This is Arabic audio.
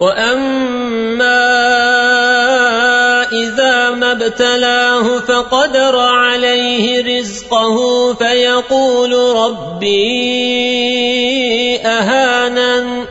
وأما إذا ما ابتلاه فقدر عليه رزقه فيقول ربي أهاناً